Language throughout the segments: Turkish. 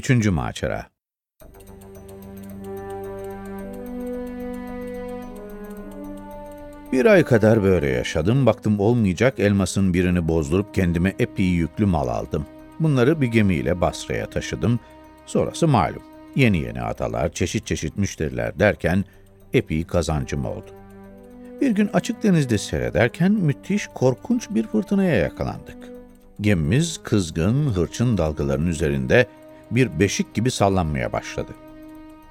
Üçüncü macera. Bir ay kadar böyle yaşadım. Baktım olmayacak elmasın birini bozdurup kendime epey yüklü mal aldım. Bunları bir gemiyle Basra'ya taşıdım. Sonrası malum. Yeni yeni adalar, çeşit çeşit müşteriler derken epey kazancım oldu. Bir gün açık denizde seyrederken müthiş, korkunç bir fırtınaya yakalandık. Gemimiz kızgın, hırçın dalgaların üzerinde bir beşik gibi sallanmaya başladı.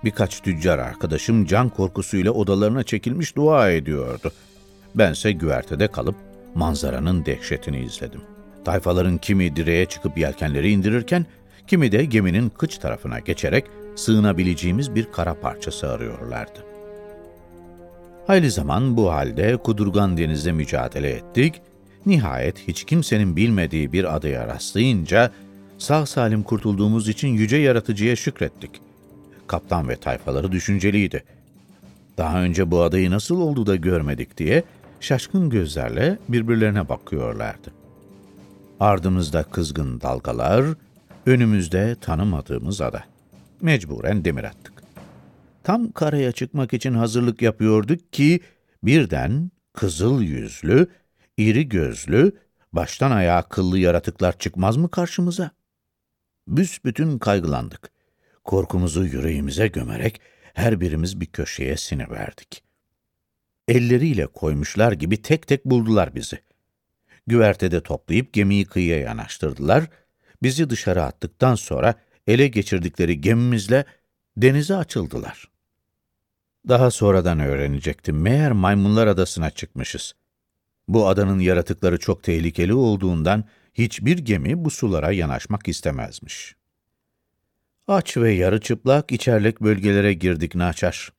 Birkaç tüccar arkadaşım can korkusuyla odalarına çekilmiş dua ediyordu. Bense güvertede kalıp manzaranın dehşetini izledim. Tayfaların kimi direğe çıkıp yelkenleri indirirken, kimi de geminin kıç tarafına geçerek sığınabileceğimiz bir kara parçası arıyorlardı. Hayli zaman bu halde Kudurgan Deniz'de mücadele ettik. Nihayet hiç kimsenin bilmediği bir adaya rastlayınca sağ salim kurtulduğumuz için yüce yaratıcıya şükrettik. Kaptan ve tayfaları düşünceliydi. Daha önce bu adayı nasıl oldu da görmedik diye şaşkın gözlerle birbirlerine bakıyorlardı. Ardımızda kızgın dalgalar, önümüzde tanımadığımız ada. Mecburen demir attık. Tam karaya çıkmak için hazırlık yapıyorduk ki birden kızıl yüzlü, iri gözlü, baştan ayağa kıllı yaratıklar çıkmaz mı karşımıza? Büsbütün kaygılandık. Korkumuzu yüreğimize gömerek her birimiz bir köşeye siniverdik. Elleriyle koymuşlar gibi tek tek buldular bizi. Güvertede toplayıp gemiyi kıyıya yanaştırdılar. Bizi dışarı attıktan sonra ele geçirdikleri gemimizle denize açıldılar. Daha sonradan öğrenecektim. Meğer Maymunlar Adası'na çıkmışız. Bu adanın yaratıkları çok tehlikeli olduğundan hiçbir gemi bu sulara yanaşmak istemezmiş. Aç ve yarı çıplak içerlik bölgelere girdik naçar.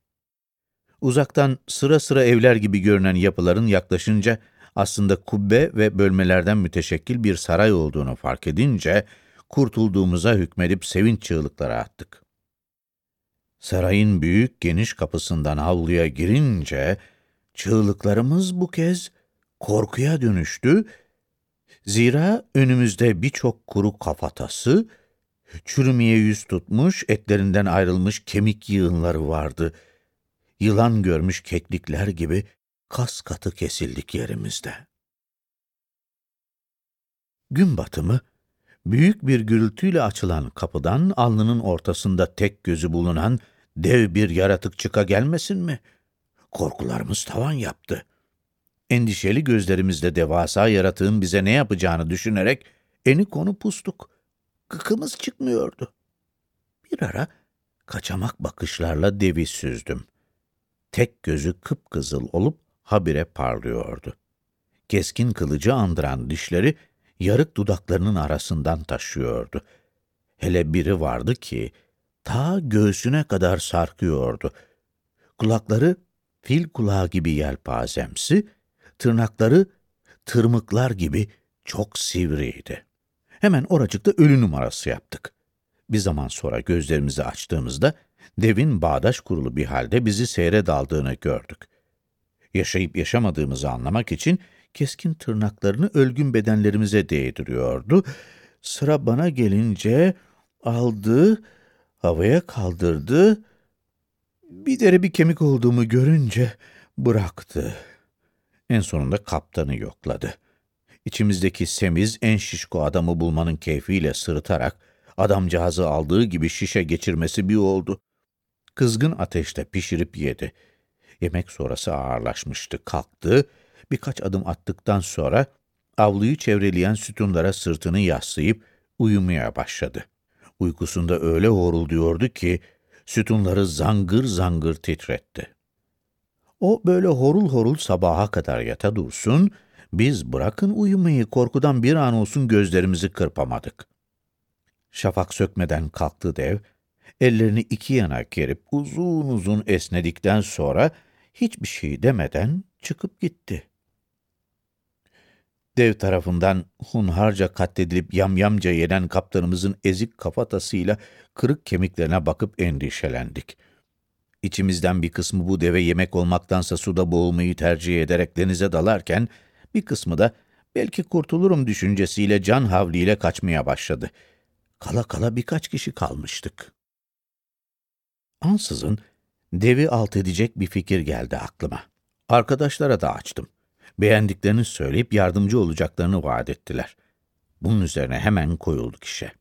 Uzaktan sıra sıra evler gibi görünen yapıların yaklaşınca aslında kubbe ve bölmelerden müteşekkil bir saray olduğunu fark edince kurtulduğumuza hükmedip sevinç çığlıkları attık. Sarayın büyük geniş kapısından avluya girince çığlıklarımız bu kez korkuya dönüştü. Zira önümüzde birçok kuru kafatası, çürümeye yüz tutmuş, etlerinden ayrılmış kemik yığınları vardı. Yılan görmüş keklikler gibi kas katı kesildik yerimizde. Gün batımı, büyük bir gürültüyle açılan kapıdan alnının ortasında tek gözü bulunan dev bir yaratık çıka gelmesin mi? Korkularımız tavan yaptı. Endişeli gözlerimizle devasa yaratığın bize ne yapacağını düşünerek eni konu pustuk. Kıkımız çıkmıyordu. Bir ara kaçamak bakışlarla devi süzdüm. Tek gözü kıpkızıl olup habire parlıyordu. Keskin kılıcı andıran dişleri yarık dudaklarının arasından taşıyordu. Hele biri vardı ki ta göğsüne kadar sarkıyordu. Kulakları fil kulağı gibi yelpazemsi, tırnakları tırmıklar gibi çok sivriydi. Hemen oracıkta ölü numarası yaptık. Bir zaman sonra gözlerimizi açtığımızda devin bağdaş kurulu bir halde bizi seyre daldığını gördük. Yaşayıp yaşamadığımızı anlamak için keskin tırnaklarını ölgün bedenlerimize değdiriyordu. Sıra bana gelince aldı, havaya kaldırdı. Bir deri bir kemik olduğumu görünce bıraktı. En sonunda kaptanı yokladı. İçimizdeki semiz en şişko adamı bulmanın keyfiyle sırıtarak adamcağızı aldığı gibi şişe geçirmesi bir oldu. Kızgın ateşte pişirip yedi. Yemek sonrası ağırlaşmıştı, kalktı. Birkaç adım attıktan sonra avluyu çevreleyen sütunlara sırtını yaslayıp uyumaya başladı. Uykusunda öyle horulduyordu ki sütunları zangır zangır titretti. O böyle horul horul sabaha kadar yata dursun, biz bırakın uyumayı korkudan bir an olsun gözlerimizi kırpamadık. Şafak sökmeden kalktı dev, ellerini iki yana gerip uzun uzun esnedikten sonra hiçbir şey demeden çıkıp gitti. Dev tarafından hunharca katledilip yamyamca yenen kaptanımızın ezik kafatasıyla kırık kemiklerine bakıp endişelendik. İçimizden bir kısmı bu deve yemek olmaktansa suda boğulmayı tercih ederek denize dalarken, bir kısmı da belki kurtulurum düşüncesiyle can havliyle kaçmaya başladı. Kala kala birkaç kişi kalmıştık. Ansızın devi alt edecek bir fikir geldi aklıma. Arkadaşlara da açtım. Beğendiklerini söyleyip yardımcı olacaklarını vaat ettiler. Bunun üzerine hemen koyulduk işe.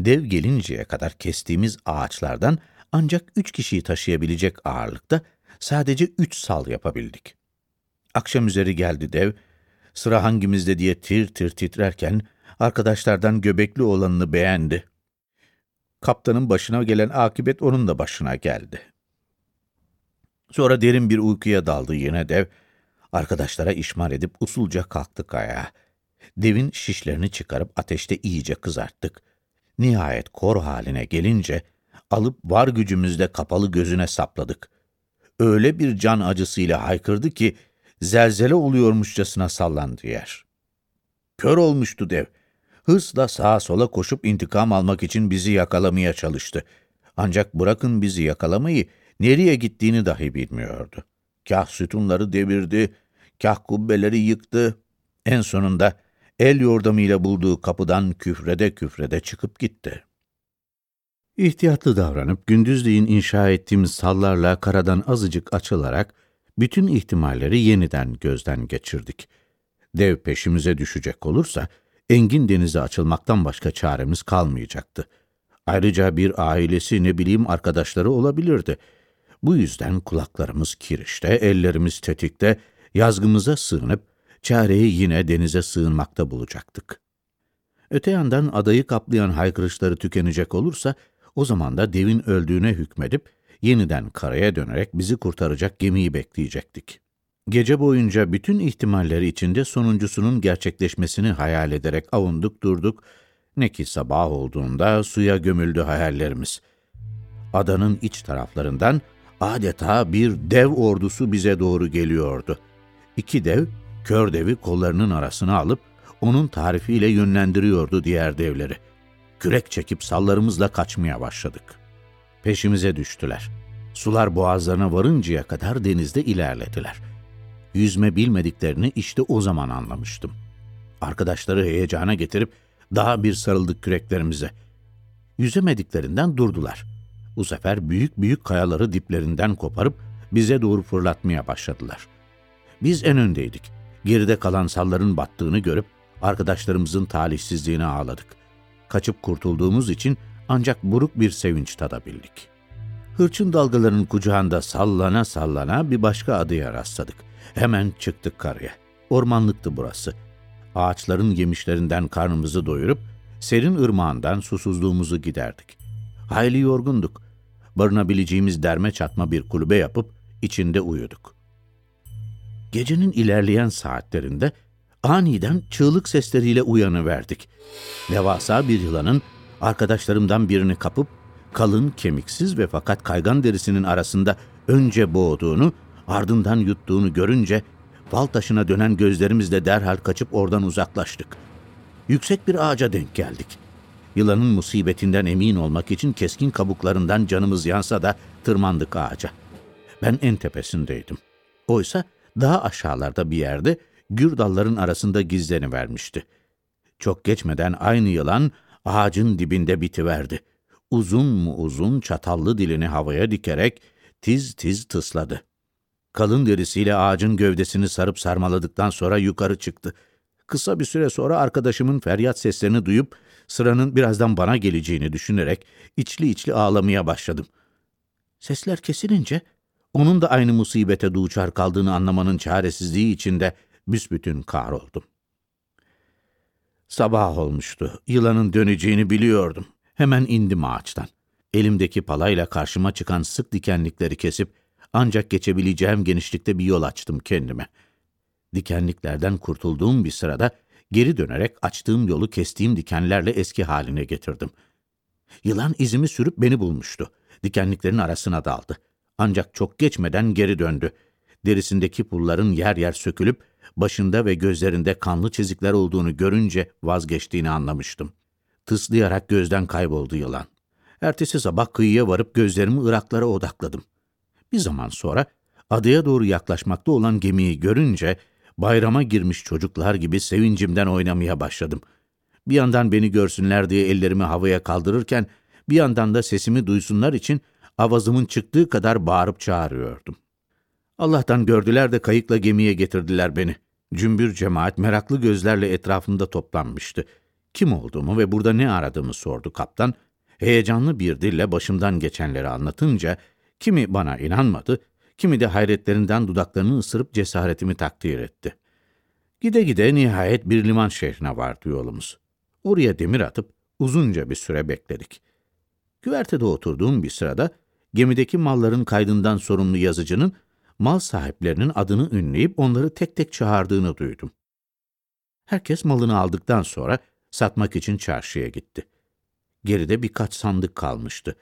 Dev gelinceye kadar kestiğimiz ağaçlardan ancak üç kişiyi taşıyabilecek ağırlıkta sadece üç sal yapabildik. Akşam üzeri geldi dev, sıra hangimizde diye tir tir titrerken arkadaşlardan göbekli olanını beğendi. Kaptanın başına gelen akibet onun da başına geldi. Sonra derin bir uykuya daldı yine dev. Arkadaşlara işmar edip usulca kalktık ayağa. Devin şişlerini çıkarıp ateşte iyice kızarttık. Nihayet kor haline gelince alıp var gücümüzle kapalı gözüne sapladık. Öyle bir can acısıyla haykırdı ki zelzele oluyormuşçasına sallandı yer. Kör olmuştu dev. Hırsla sağa sola koşup intikam almak için bizi yakalamaya çalıştı. Ancak bırakın bizi yakalamayı, nereye gittiğini dahi bilmiyordu. Kah sütunları devirdi, kah kubbeleri yıktı. En sonunda el yordamıyla bulduğu kapıdan küfrede küfrede çıkıp gitti. İhtiyatlı davranıp gündüzleyin inşa ettiğimiz sallarla karadan azıcık açılarak bütün ihtimalleri yeniden gözden geçirdik. Dev peşimize düşecek olursa engin denize açılmaktan başka çaremiz kalmayacaktı. Ayrıca bir ailesi ne bileyim arkadaşları olabilirdi. Bu yüzden kulaklarımız kirişte, ellerimiz tetikte, yazgımıza sığınıp çareyi yine denize sığınmakta bulacaktık. Öte yandan adayı kaplayan haykırışları tükenecek olursa, o zaman da devin öldüğüne hükmedip, yeniden karaya dönerek bizi kurtaracak gemiyi bekleyecektik. Gece boyunca bütün ihtimalleri içinde sonuncusunun gerçekleşmesini hayal ederek avunduk durduk, ne ki sabah olduğunda suya gömüldü hayallerimiz. Adanın iç taraflarından adeta bir dev ordusu bize doğru geliyordu. İki dev, kör devi kollarının arasına alıp, onun tarifiyle yönlendiriyordu diğer devleri. Kürek çekip sallarımızla kaçmaya başladık. Peşimize düştüler. Sular boğazlarına varıncaya kadar denizde ilerlediler. Yüzme bilmediklerini işte o zaman anlamıştım. Arkadaşları heyecana getirip daha bir sarıldık küreklerimize. Yüzemediklerinden durdular. Bu sefer büyük büyük kayaları diplerinden koparıp bize doğru fırlatmaya başladılar. Biz en öndeydik. Geride kalan salların battığını görüp arkadaşlarımızın talihsizliğine ağladık. Kaçıp kurtulduğumuz için ancak buruk bir sevinç tadabildik. Hırçın dalgaların kucağında sallana sallana bir başka adaya rastladık. Hemen çıktık karaya. Ormanlıktı burası. Ağaçların yemişlerinden karnımızı doyurup, serin ırmağından susuzluğumuzu giderdik. Hayli yorgunduk. Barınabileceğimiz derme çatma bir kulübe yapıp içinde uyuduk. Gecenin ilerleyen saatlerinde aniden çığlık sesleriyle uyanıverdik. Devasa bir yılanın arkadaşlarımdan birini kapıp kalın, kemiksiz ve fakat kaygan derisinin arasında önce boğduğunu, ardından yuttuğunu görünce fal taşına dönen gözlerimizle derhal kaçıp oradan uzaklaştık. Yüksek bir ağaca denk geldik. Yılanın musibetinden emin olmak için keskin kabuklarından canımız yansa da tırmandık ağaca. Ben en tepesindeydim. Oysa daha aşağılarda bir yerde gür dalların arasında gizleni vermişti. Çok geçmeden aynı yılan ağacın dibinde bitiverdi. Uzun mu uzun çatallı dilini havaya dikerek tiz tiz tısladı. Kalın derisiyle ağacın gövdesini sarıp sarmaladıktan sonra yukarı çıktı. Kısa bir süre sonra arkadaşımın feryat seslerini duyup sıranın birazdan bana geleceğini düşünerek içli içli ağlamaya başladım. Sesler kesilince onun da aynı musibete duçar kaldığını anlamanın çaresizliği içinde büsbütün kahroldum. Sabah olmuştu. Yılanın döneceğini biliyordum. Hemen indim ağaçtan. Elimdeki palayla karşıma çıkan sık dikenlikleri kesip ancak geçebileceğim genişlikte bir yol açtım kendime. Dikenliklerden kurtulduğum bir sırada geri dönerek açtığım yolu kestiğim dikenlerle eski haline getirdim. Yılan izimi sürüp beni bulmuştu. Dikenliklerin arasına daldı. Ancak çok geçmeden geri döndü. Derisindeki pulların yer yer sökülüp başında ve gözlerinde kanlı çizikler olduğunu görünce vazgeçtiğini anlamıştım. Tıslayarak gözden kayboldu yılan. Ertesi sabah kıyıya varıp gözlerimi ıraklara odakladım. Bir zaman sonra adaya doğru yaklaşmakta olan gemiyi görünce bayrama girmiş çocuklar gibi sevincimden oynamaya başladım. Bir yandan beni görsünler diye ellerimi havaya kaldırırken, bir yandan da sesimi duysunlar için avazımın çıktığı kadar bağırıp çağırıyordum. Allah'tan gördüler de kayıkla gemiye getirdiler beni. Cümbür cemaat meraklı gözlerle etrafımda toplanmıştı. Kim olduğumu ve burada ne aradığımı sordu kaptan. Heyecanlı bir dille başımdan geçenleri anlatınca, kimi bana inanmadı, kimi de hayretlerinden dudaklarını ısırıp cesaretimi takdir etti. Gide gide nihayet bir liman şehrine vardı yolumuz. Oraya demir atıp uzunca bir süre bekledik. Güvertede oturduğum bir sırada gemideki malların kaydından sorumlu yazıcının mal sahiplerinin adını ünleyip onları tek tek çağırdığını duydum. Herkes malını aldıktan sonra satmak için çarşıya gitti. Geride birkaç sandık kalmıştı.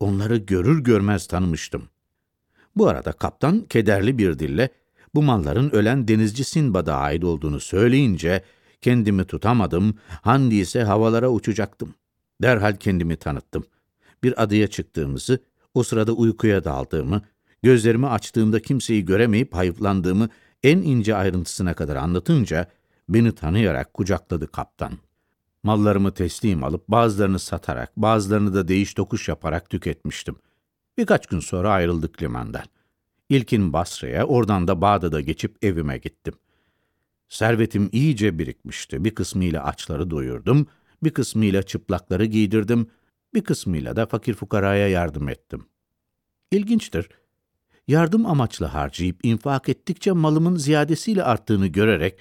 Onları görür görmez tanımıştım. Bu arada kaptan kederli bir dille bu malların ölen denizci Sinbad'a ait olduğunu söyleyince kendimi tutamadım, Handi ise havalara uçacaktım. Derhal kendimi tanıttım. Bir adaya çıktığımızı, o sırada uykuya daldığımı, gözlerimi açtığımda kimseyi göremeyip hayıflandığımı en ince ayrıntısına kadar anlatınca beni tanıyarak kucakladı kaptan. Mallarımı teslim alıp bazılarını satarak, bazılarını da değiş tokuş yaparak tüketmiştim. Birkaç gün sonra ayrıldık limandan. İlkin Basra'ya, oradan da Bağdat'a geçip evime gittim. Servetim iyice birikmişti. Bir kısmıyla açları doyurdum, bir kısmıyla çıplakları giydirdim, bir kısmıyla da fakir fukaraya yardım ettim. İlginçtir. Yardım amaçlı harcayıp infak ettikçe malımın ziyadesiyle arttığını görerek,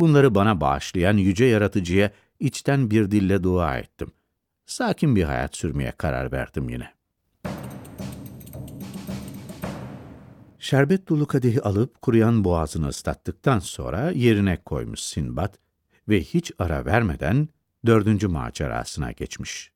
bunları bana bağışlayan yüce yaratıcıya içten bir dille dua ettim. Sakin bir hayat sürmeye karar verdim yine. Şerbet dolu kadehi alıp kuruyan boğazını ıslattıktan sonra yerine koymuş Sinbad ve hiç ara vermeden dördüncü macerasına geçmiş.